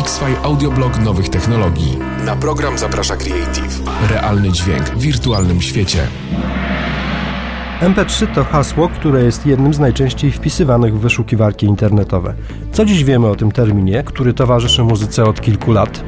X-Fi Audioblog nowych technologii. Na program zaprasza Creative. Realny dźwięk w wirtualnym świecie. MP3 to hasło, które jest jednym z najczęściej wpisywanych w wyszukiwarki internetowe. Co dziś wiemy o tym terminie, który towarzyszy muzyce od kilku lat?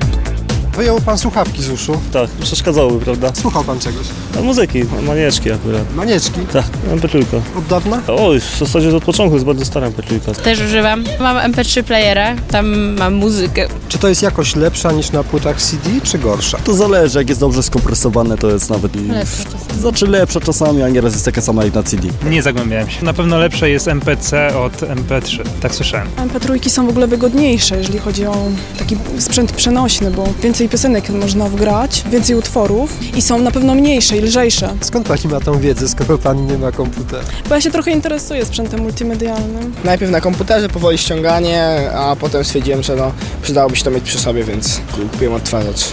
Wyjął pan słuchawki z uszu. Tak, przeszkadzałoby, prawda? Słuchał pan czegoś? A muzyki, manieczki akurat. Manieczki? Tak, MP3. Od dawna? Oj, w zasadzie od początku jest bardzo stara MP3. Też używam. Mam MP3 playera, tam mam muzykę. Czy to jest jakoś lepsza niż na płytach CD, czy gorsza? To zależy, jak jest dobrze skompresowane, to jest nawet... Lepsza czasami. Znaczy lepsze czasami, a nieraz jest taka sama jak na CD. Nie zagłębiałem się. Na pewno lepsze jest MPC od MP3, tak słyszałem. MP3 są w ogóle wygodniejsze, jeżeli chodzi o taki sprzęt przenośny, bo więcej piosenek można wgrać, więcej utworów i są na pewno mniejsze i lżejsze. Skąd pani ma tą wiedzę, skoro pani nie ma komputera? Bo ja się trochę interesuję sprzętem multimedialnym. Najpierw na komputerze, powoli ściąganie, a potem stwierdziłem, że no, przydałoby się to mieć przy sobie, więc kupiłem odtwarzacz.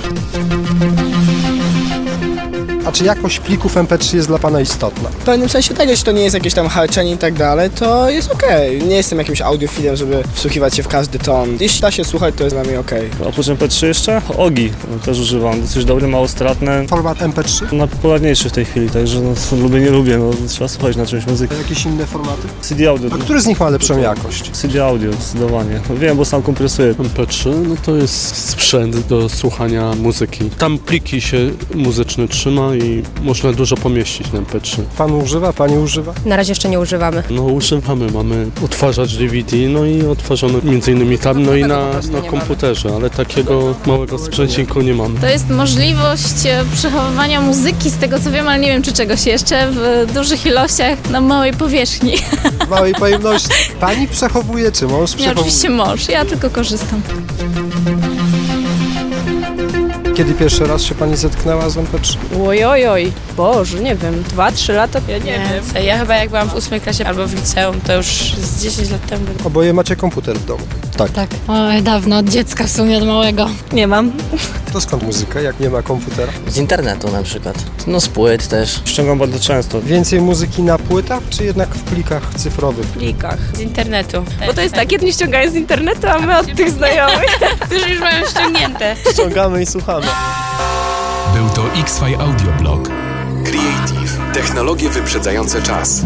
A czy jakość plików MP3 jest dla pana istotna? W pewnym sensie tego, jeśli to nie jest jakieś tam harczenie i tak dalej, to jest okej. Nie jestem jakimś audiofilem, żeby wsłuchiwać się w każdy ton. Jeśli da się słuchać, to jest dla mnie okej. Oprócz MP3 jeszcze OGI też używam. Dosyć dobre, mało stratne. Format MP3? Najpopularniejszy w tej chwili, także no, lubię, nie lubię, no, trzeba słuchać na czymś muzyki. Jakieś inne formaty? CD audio. A który z nich ma lepszą jakość? CD audio, zdecydowanie. No, wiem, bo sam kompresuję. MP3 no to jest sprzęt do słuchania muzyki. Tam pliki się muzyczne trzyma i można dużo pomieścić na MP3. Pan używa, pani używa? Na razie jeszcze nie używamy. No używamy, mamy odtwarzacz DVD, no i odtwarzamy między innymi tam, no i na, na komputerze, ale takiego małego sprzęciku nie mamy. To jest możliwość e, przechowywania muzyki, z tego co wiem, ale nie wiem czy czegoś jeszcze, w dużych ilościach na małej powierzchni. W małej pojemności. Pani przechowuje, czy mąż Nie, przechowuje? oczywiście mąż, ja tylko korzystam. Kiedy pierwszy raz się pani zetknęła z MP3? Oj, oj, oj. Boże, nie wiem, dwa, trzy lata? Ja nie wiem. Ja chyba jak byłam w ósmej klasie albo w liceum, to już z 10 lat temu. Oboje macie komputer w domu. Tak. Oj, dawno, od dziecka w sumie, od małego. Nie mam. To skąd muzyka, jak nie ma komputera? Z internetu na przykład. No z płyt też. Ściągam bardzo często. Więcej muzyki na płytach, czy jednak w plikach cyfrowych? W plikach. Z internetu. Bo to jest tak, jedni ściągają z internetu, a my od tych znajomych. Którzy już mają ściągnięte. Ściągamy i słuchamy. Był to X-Fi Audioblog. Creative. Technologie wyprzedzające czas.